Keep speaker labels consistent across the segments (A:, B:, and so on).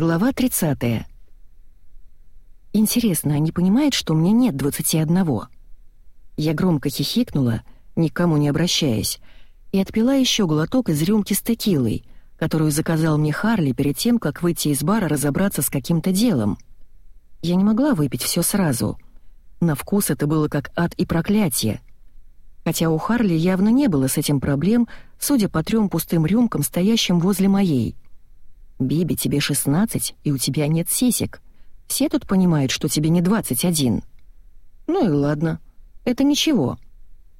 A: Глава 30. Интересно, они понимают, что мне нет 21? Я громко хихикнула, никому не обращаясь, и отпила еще глоток из рюмки с текилой, которую заказал мне Харли перед тем, как выйти из бара разобраться с каким-то делом. Я не могла выпить все сразу. На вкус это было как ад и проклятие. Хотя у Харли явно не было с этим проблем, судя по трем пустым рюмкам, стоящим возле моей — «Биби, тебе 16, и у тебя нет сисек. Все тут понимают, что тебе не 21». «Ну и ладно. Это ничего.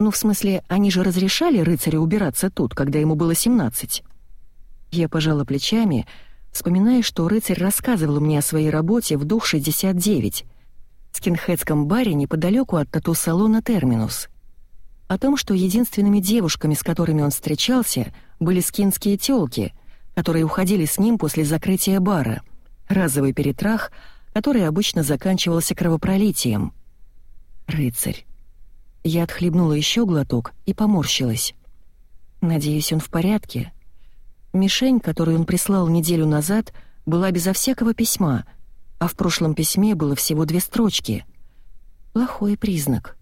A: Ну, в смысле, они же разрешали рыцарю убираться тут, когда ему было 17?» Я пожала плечами, вспоминая, что рыцарь рассказывал мне о своей работе в дух 69, в скинхедском баре неподалеку от тату-салона «Терминус». О том, что единственными девушками, с которыми он встречался, были скинские тёлки — которые уходили с ним после закрытия бара, разовый перетрах, который обычно заканчивался кровопролитием. Рыцарь. Я отхлебнула еще глоток и поморщилась. Надеюсь, он в порядке. Мишень, которую он прислал неделю назад, была безо всякого письма, а в прошлом письме было всего две строчки. Плохой признак.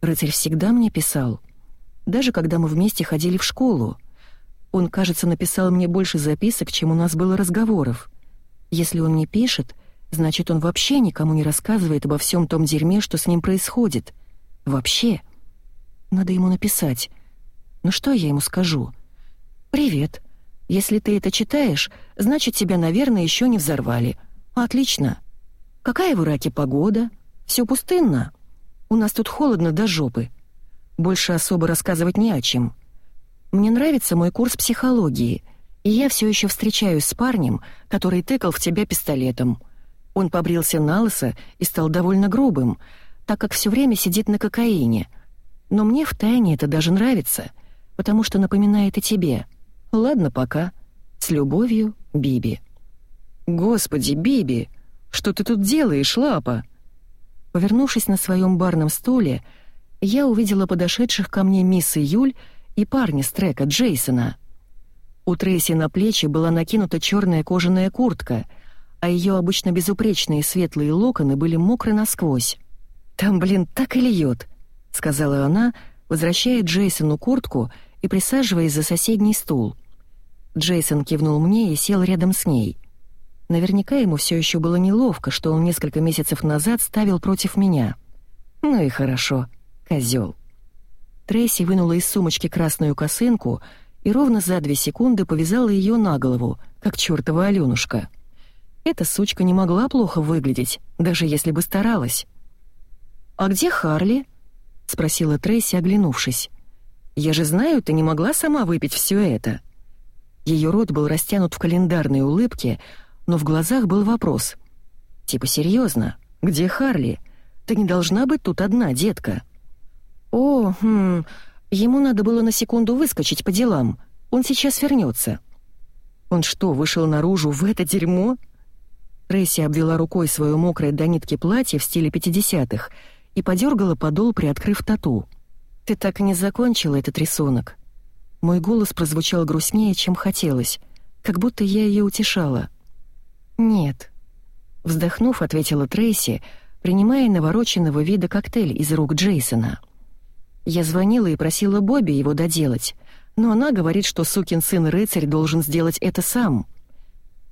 A: Рыцарь всегда мне писал. Даже когда мы вместе ходили в школу. Он, кажется, написал мне больше записок, чем у нас было разговоров. Если он не пишет, значит, он вообще никому не рассказывает обо всем том дерьме, что с ним происходит. Вообще. Надо ему написать. Ну что я ему скажу? «Привет. Если ты это читаешь, значит, тебя, наверное, еще не взорвали. Отлично. Какая в Ираке погода? Все пустынно. У нас тут холодно до жопы. Больше особо рассказывать не о чем». Мне нравится мой курс психологии, и я все еще встречаюсь с парнем, который тыкал в тебя пистолетом. Он побрился на лысо и стал довольно грубым, так как все время сидит на кокаине. Но мне втайне это даже нравится, потому что напоминает и тебе. Ладно, пока. С любовью, Биби. «Господи, Биби, что ты тут делаешь, лапа?» Повернувшись на своем барном стуле, я увидела подошедших ко мне мисс и Юль и парня с трека Джейсона. У Трейси на плечи была накинута черная кожаная куртка, а ее обычно безупречные светлые локоны были мокры насквозь. «Там, блин, так и льет», — сказала она, возвращая Джейсону куртку и присаживаясь за соседний стул. Джейсон кивнул мне и сел рядом с ней. Наверняка ему все еще было неловко, что он несколько месяцев назад ставил против меня. Ну и хорошо, козел. Трейси вынула из сумочки красную косынку и ровно за две секунды повязала ее на голову, как чертова Алёнушка. Эта сучка не могла плохо выглядеть, даже если бы старалась. «А где Харли?» — спросила Трейси, оглянувшись. «Я же знаю, ты не могла сама выпить все это». Ее рот был растянут в календарной улыбке, но в глазах был вопрос. «Типа серьезно, где Харли? Ты не должна быть тут одна, детка». «О, хм, ему надо было на секунду выскочить по делам. Он сейчас вернется. «Он что, вышел наружу в это дерьмо?» Рейси обвела рукой свое мокрое до нитки платье в стиле 50-х и подергала подол, приоткрыв тату. «Ты так и не закончила этот рисунок». Мой голос прозвучал грустнее, чем хотелось, как будто я ее утешала. «Нет». Вздохнув, ответила Трейси, принимая навороченного вида коктейль из рук Джейсона. Я звонила и просила Бобби его доделать, но она говорит, что сукин сын-рыцарь должен сделать это сам.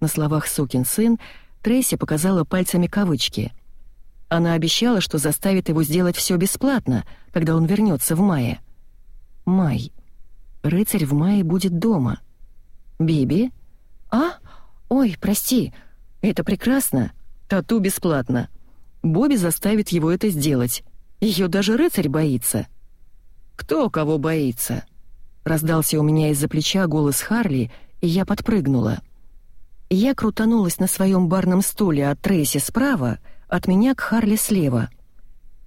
A: На словах «сукин сын» Трейси показала пальцами кавычки. Она обещала, что заставит его сделать все бесплатно, когда он вернется в мае. Май. Рыцарь в мае будет дома. Биби? А? Ой, прости. Это прекрасно. Тату бесплатно. Бобби заставит его это сделать. Ее даже рыцарь боится. «Кто кого боится?» Раздался у меня из-за плеча голос Харли, и я подпрыгнула. Я крутанулась на своем барном стуле от Трейси справа, от меня к Харли слева.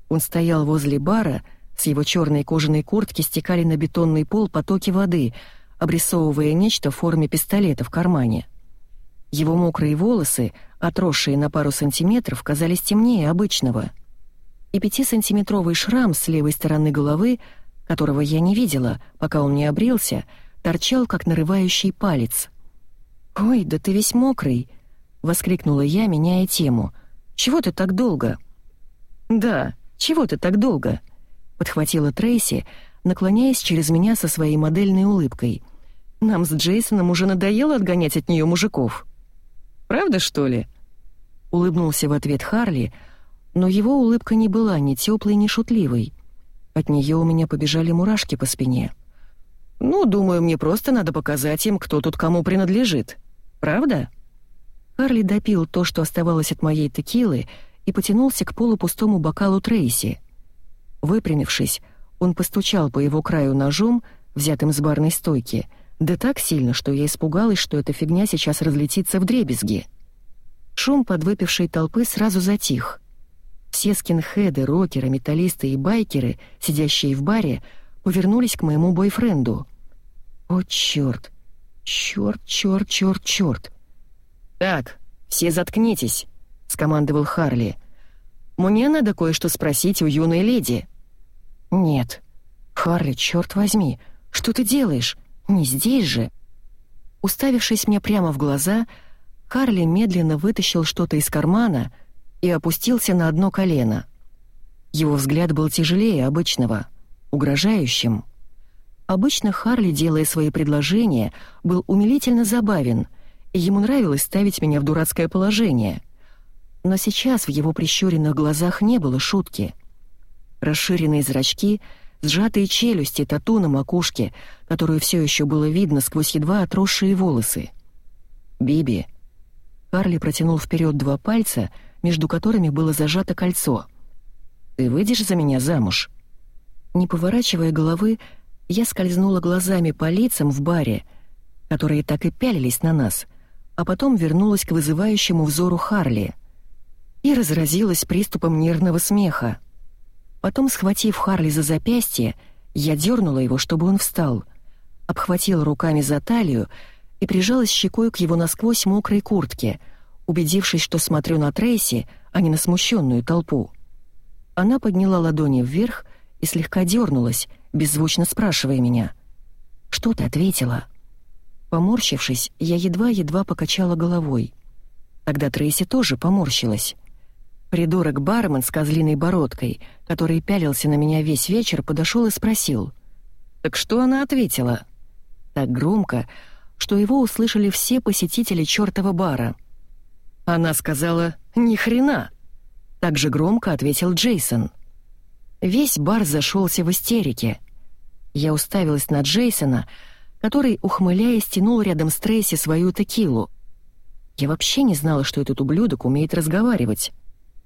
A: Он стоял возле бара, с его черной кожаной куртки стекали на бетонный пол потоки воды, обрисовывая нечто в форме пистолета в кармане. Его мокрые волосы, отросшие на пару сантиметров, казались темнее обычного. И пятисантиметровый шрам с левой стороны головы — которого я не видела, пока он не обрился, торчал, как нарывающий палец. «Ой, да ты весь мокрый!» — воскликнула я, меняя тему. «Чего ты так долго?» «Да, чего ты так долго?» — подхватила Трейси, наклоняясь через меня со своей модельной улыбкой. «Нам с Джейсоном уже надоело отгонять от нее мужиков». «Правда, что ли?» — улыбнулся в ответ Харли, но его улыбка не была ни теплой, ни шутливой. От нее у меня побежали мурашки по спине. «Ну, думаю, мне просто надо показать им, кто тут кому принадлежит. Правда?» Харли допил то, что оставалось от моей текилы, и потянулся к полупустому бокалу Трейси. Выпрямившись, он постучал по его краю ножом, взятым с барной стойки, да так сильно, что я испугалась, что эта фигня сейчас разлетится в дребезги. Шум подвыпившей толпы сразу затих. Все скинхеды, рокеры, металлисты и байкеры, сидящие в баре, повернулись к моему бойфренду. О, чёрт! Чёрт, чёрт, чёрт, чёрт! «Так, все заткнитесь», — скомандовал Харли. «Мне надо кое-что спросить у юной леди». «Нет». «Харли, черт возьми, что ты делаешь? Не здесь же!» Уставившись мне прямо в глаза, Харли медленно вытащил что-то из кармана и опустился на одно колено. Его взгляд был тяжелее обычного, угрожающим. Обычно Харли, делая свои предложения, был умилительно забавен — Ему нравилось ставить меня в дурацкое положение. Но сейчас в его прищуренных глазах не было шутки. Расширенные зрачки, сжатые челюсти, тату на макушке, которую все еще было видно сквозь едва отросшие волосы. «Биби». Карли протянул вперед два пальца, между которыми было зажато кольцо. «Ты выйдешь за меня замуж?» Не поворачивая головы, я скользнула глазами по лицам в баре, которые так и пялились на нас — а потом вернулась к вызывающему взору Харли и разразилась приступом нервного смеха. Потом, схватив Харли за запястье, я дернула его, чтобы он встал, обхватила руками за талию и прижалась щекой к его насквозь мокрой куртке, убедившись, что смотрю на Трейси, а не на смущенную толпу. Она подняла ладони вверх и слегка дернулась, беззвучно спрашивая меня. «Что ты ответила?» Поморщившись, я едва-едва покачала головой. Тогда Трейси тоже поморщилась. Придурок-бармен с козлиной бородкой, который пялился на меня весь вечер, подошел и спросил. «Так что она ответила?» Так громко, что его услышали все посетители чёртова бара. Она сказала «Ни хрена!» Так же громко ответил Джейсон. Весь бар зашелся в истерике. Я уставилась на Джейсона, который, ухмыляясь, тянул рядом с Трейси свою текилу. Я вообще не знала, что этот ублюдок умеет разговаривать.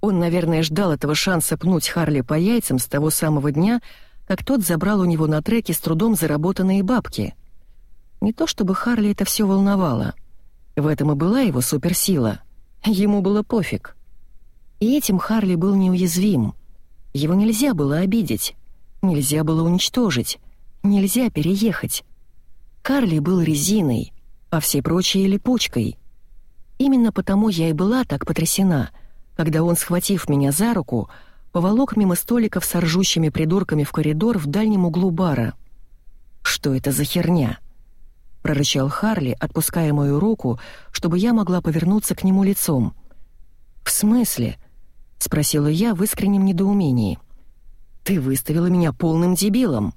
A: Он, наверное, ждал этого шанса пнуть Харли по яйцам с того самого дня, как тот забрал у него на треке с трудом заработанные бабки. Не то чтобы Харли это все волновало. В этом и была его суперсила. Ему было пофиг. И этим Харли был неуязвим. Его нельзя было обидеть, нельзя было уничтожить, нельзя переехать. Карли был резиной, а все прочие — липучкой. Именно потому я и была так потрясена, когда он, схватив меня за руку, поволок мимо столиков с ржущими придурками в коридор в дальнем углу бара. «Что это за херня?» — прорычал Харли, отпуская мою руку, чтобы я могла повернуться к нему лицом. «В смысле?» — спросила я в искреннем недоумении. «Ты выставила меня полным дебилом».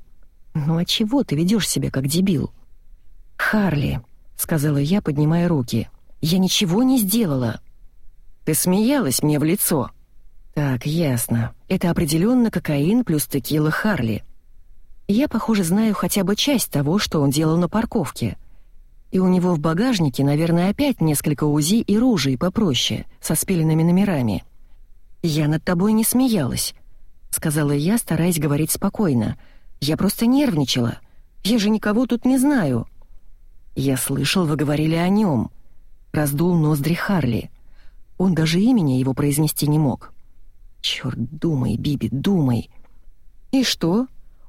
A: «Ну а чего ты ведешь себя как дебил?» «Харли», — сказала я, поднимая руки, — «я ничего не сделала». «Ты смеялась мне в лицо». «Так, ясно. Это определенно кокаин плюс текила Харли. Я, похоже, знаю хотя бы часть того, что он делал на парковке. И у него в багажнике, наверное, опять несколько УЗИ и ружей попроще, со спиленными номерами. Я над тобой не смеялась», — сказала я, стараясь говорить спокойно. «Я просто нервничала. Я же никого тут не знаю». «Я слышал, вы говорили о нем», — раздул ноздри Харли. Он даже имени его произнести не мог. «Чёрт, думай, Биби, думай». «И что?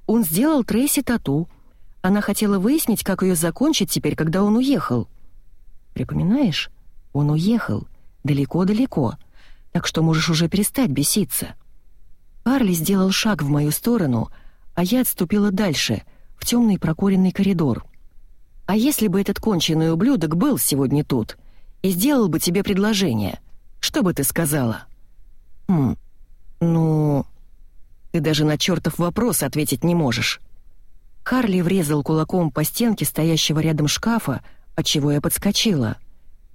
A: Он сделал Трейси тату. Она хотела выяснить, как ее закончить теперь, когда он уехал». «Припоминаешь? Он уехал. Далеко-далеко. Так что можешь уже перестать беситься». Харли сделал шаг в мою сторону, а я отступила дальше, в темный прокуренный коридор — а если бы этот конченый ублюдок был сегодня тут, и сделал бы тебе предложение. Что бы ты сказала?» «Хм, ну...» «Ты даже на чертов вопрос ответить не можешь». Харли врезал кулаком по стенке стоящего рядом шкафа, отчего я подскочила.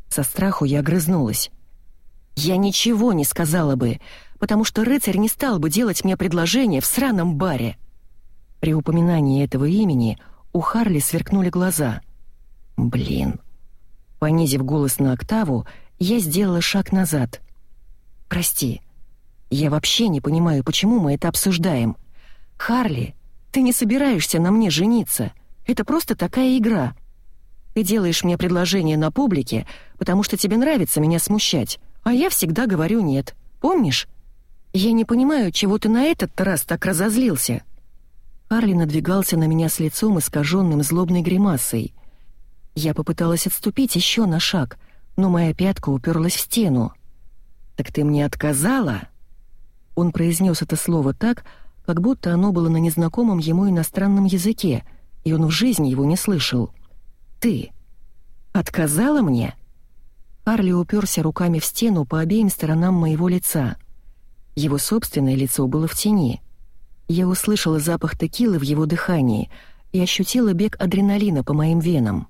A: Со страху я огрызнулась. «Я ничего не сказала бы, потому что рыцарь не стал бы делать мне предложение в сраном баре». При упоминании этого имени у Харли сверкнули глаза. «Блин». Понизив голос на октаву, я сделала шаг назад. «Прости, я вообще не понимаю, почему мы это обсуждаем. Харли, ты не собираешься на мне жениться. Это просто такая игра. Ты делаешь мне предложение на публике, потому что тебе нравится меня смущать, а я всегда говорю «нет». Помнишь? Я не понимаю, чего ты на этот раз так разозлился». Харли надвигался на меня с лицом, искаженным злобной гримасой. Я попыталась отступить еще на шаг, но моя пятка уперлась в стену. «Так ты мне отказала?» Он произнес это слово так, как будто оно было на незнакомом ему иностранном языке, и он в жизни его не слышал. «Ты отказала мне?» Харли уперся руками в стену по обеим сторонам моего лица. Его собственное лицо было в тени — я услышала запах текилы в его дыхании и ощутила бег адреналина по моим венам.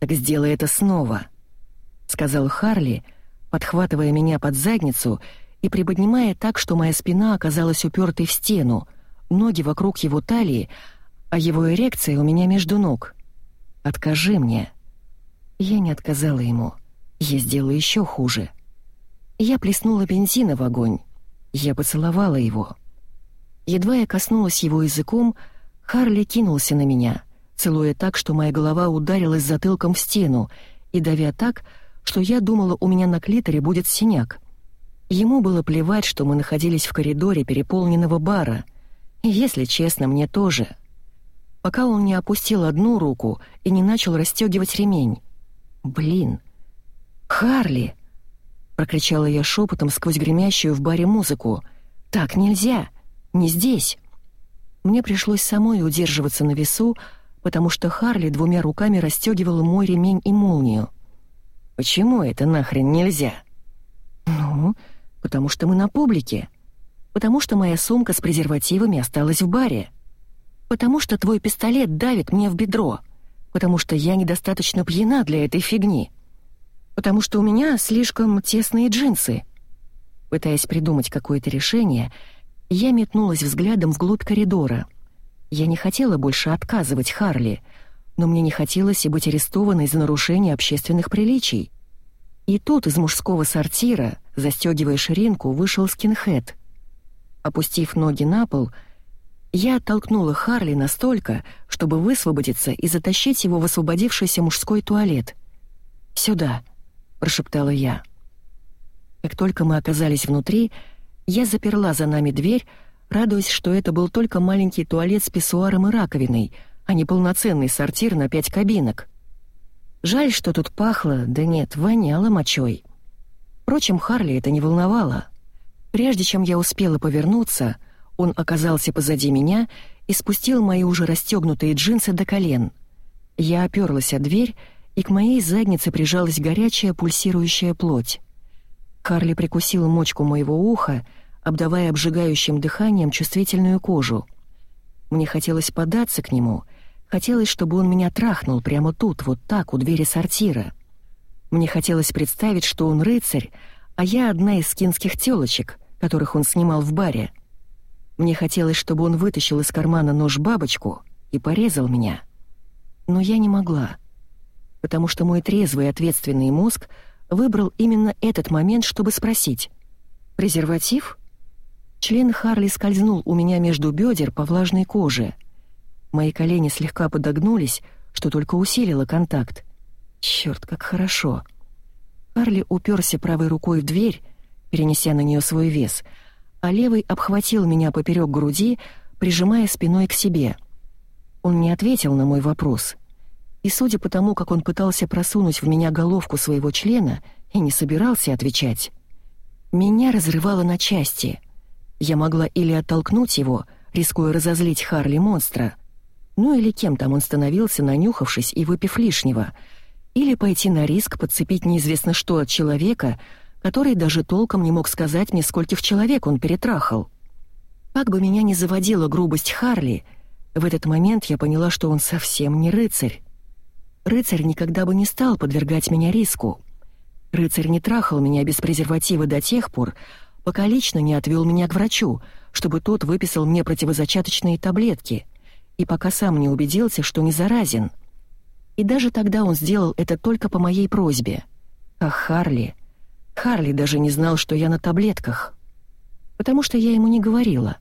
A: «Так сделай это снова», — сказал Харли, подхватывая меня под задницу и приподнимая так, что моя спина оказалась упертой в стену, ноги вокруг его талии, а его эрекция у меня между ног. «Откажи мне». Я не отказала ему. Я сделала еще хуже. Я плеснула бензина в огонь. Я поцеловала его. Едва я коснулась его языком, Харли кинулся на меня, целуя так, что моя голова ударилась затылком в стену, и давя так, что я думала, у меня на клиторе будет синяк. Ему было плевать, что мы находились в коридоре переполненного бара. И, если честно, мне тоже. Пока он не опустил одну руку и не начал расстегивать ремень. «Блин! Харли!» — прокричала я шепотом сквозь гремящую в баре музыку. «Так нельзя!» Не здесь. Мне пришлось самой удерживаться на весу, потому что Харли двумя руками расстегивала мой ремень и молнию. «Почему это нахрен нельзя?» «Ну, потому что мы на публике. Потому что моя сумка с презервативами осталась в баре. Потому что твой пистолет давит мне в бедро. Потому что я недостаточно пьяна для этой фигни. Потому что у меня слишком тесные джинсы». Пытаясь придумать какое-то решение, я метнулась взглядом вглубь коридора. Я не хотела больше отказывать Харли, но мне не хотелось и быть арестованной за нарушение общественных приличий. И тут из мужского сортира, застегивая ширинку, вышел скинхед. Опустив ноги на пол, я оттолкнула Харли настолько, чтобы высвободиться и затащить его в освободившийся мужской туалет. «Сюда», — прошептала я. Как только мы оказались внутри, я заперла за нами дверь, радуясь, что это был только маленький туалет с писсуаром и раковиной, а не полноценный сортир на пять кабинок. Жаль, что тут пахло, да нет, воняло мочой. Впрочем, Харли это не волновало. Прежде чем я успела повернуться, он оказался позади меня и спустил мои уже расстегнутые джинсы до колен. Я оперлась о дверь, и к моей заднице прижалась горячая пульсирующая плоть. Карли прикусил мочку моего уха, обдавая обжигающим дыханием чувствительную кожу. Мне хотелось податься к нему, хотелось, чтобы он меня трахнул прямо тут, вот так, у двери сортира. Мне хотелось представить, что он рыцарь, а я одна из скинских тёлочек, которых он снимал в баре. Мне хотелось, чтобы он вытащил из кармана нож-бабочку и порезал меня. Но я не могла, потому что мой трезвый ответственный мозг — выбрал именно этот момент, чтобы спросить. «Презерватив?» Член Харли скользнул у меня между бедер по влажной коже. Мои колени слегка подогнулись, что только усилило контакт. Черт, как хорошо. Харли уперся правой рукой в дверь, перенеся на нее свой вес, а левый обхватил меня поперек груди, прижимая спиной к себе. Он не ответил на мой вопрос — и судя по тому, как он пытался просунуть в меня головку своего члена и не собирался отвечать, меня разрывало на части. Я могла или оттолкнуть его, рискуя разозлить Харли монстра, ну или кем там он становился, нанюхавшись и выпив лишнего, Или пойти на риск подцепить неизвестно что от человека, который даже толком не мог сказать мне, скольких человек он перетрахал. Как бы меня ни заводила грубость Харли, в этот момент я поняла, что он совсем не рыцарь. Рыцарь никогда бы не стал подвергать меня риску. Рыцарь не трахал меня без презерватива до тех пор, пока лично не отвел меня к врачу, чтобы тот выписал мне противозачаточные таблетки, и пока сам не убедился, что не заразен. И даже тогда он сделал это только по моей просьбе. А Харли... Харли даже не знал, что я на таблетках. Потому что я ему не говорила.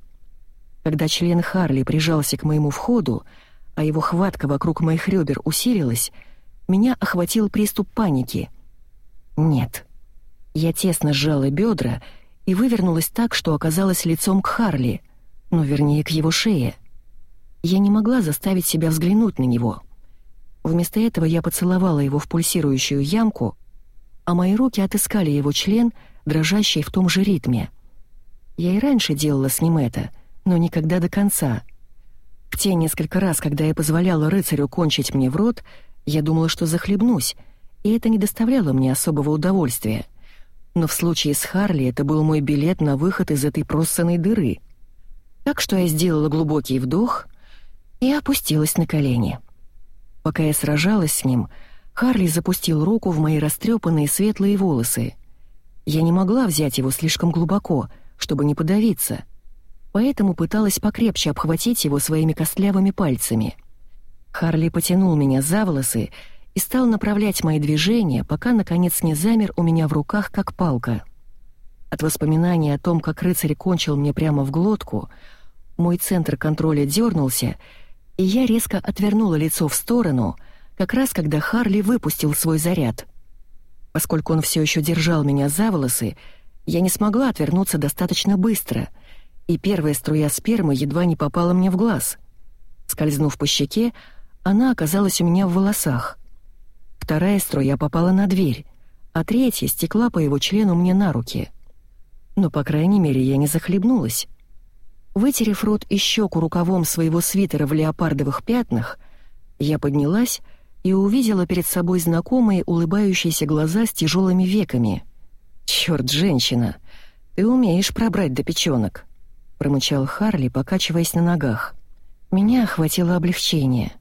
A: Когда член Харли прижался к моему входу, а его хватка вокруг моих ребер усилилась, меня охватил приступ паники. Нет. Я тесно сжала бедра и вывернулась так, что оказалась лицом к Харли, ну, вернее, к его шее. Я не могла заставить себя взглянуть на него. Вместо этого я поцеловала его в пульсирующую ямку, а мои руки отыскали его член, дрожащий в том же ритме. Я и раньше делала с ним это, но никогда до конца. В те несколько раз, когда я позволяла рыцарю кончить мне в рот, я думала, что захлебнусь, и это не доставляло мне особого удовольствия. Но в случае с Харли это был мой билет на выход из этой проссанной дыры. Так что я сделала глубокий вдох и опустилась на колени. Пока я сражалась с ним, Харли запустил руку в мои растрепанные светлые волосы. Я не могла взять его слишком глубоко, чтобы не подавиться, поэтому пыталась покрепче обхватить его своими костлявыми пальцами. Харли потянул меня за волосы и стал направлять мои движения, пока, наконец, не замер у меня в руках, как палка. От воспоминания о том, как рыцарь кончил мне прямо в глотку, мой центр контроля дернулся, и я резко отвернула лицо в сторону — как раз когда Харли выпустил свой заряд. Поскольку он все еще держал меня за волосы, я не смогла отвернуться достаточно быстро, и первая струя спермы едва не попала мне в глаз. Скользнув по щеке, она оказалась у меня в волосах. Вторая струя попала на дверь, а третья стекла по его члену мне на руки. Но, по крайней мере, я не захлебнулась. Вытерев рот и щеку рукавом своего свитера в леопардовых пятнах, я поднялась и увидела перед собой знакомые улыбающиеся глаза с тяжелыми веками. «Чёрт, женщина, ты умеешь пробрать до печёнок», — промычал Харли, покачиваясь на ногах. Меня охватило облегчение.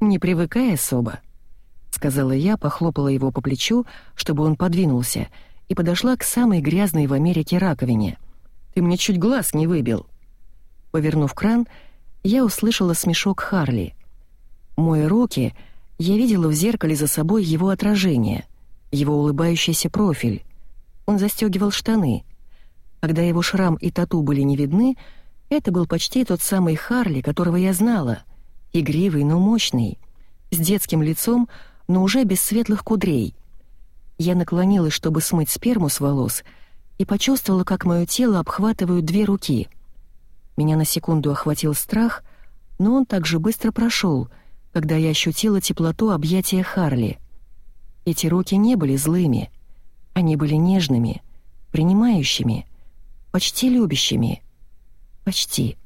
A: «Не привыкай особо», — сказала я, похлопала его по плечу, чтобы он подвинулся, и подошла к самой грязной в Америке раковине. «Ты мне чуть глаз не выбил». Повернув кран, я услышала смешок Харли. Мои руки — я видела в зеркале за собой его отражение, его улыбающийся профиль. Он застегивал штаны. Когда его шрам и тату были не видны, это был почти тот самый Харли, которого я знала. Игривый, но мощный. С детским лицом, но уже без светлых кудрей. Я наклонилась, чтобы смыть сперму с волос, и почувствовала, как мое тело обхватывают две руки. Меня на секунду охватил страх, но он также быстро прошел — когда я ощутила теплоту объятия Харли. Эти руки не были злыми. Они были нежными, принимающими, почти любящими. Почти.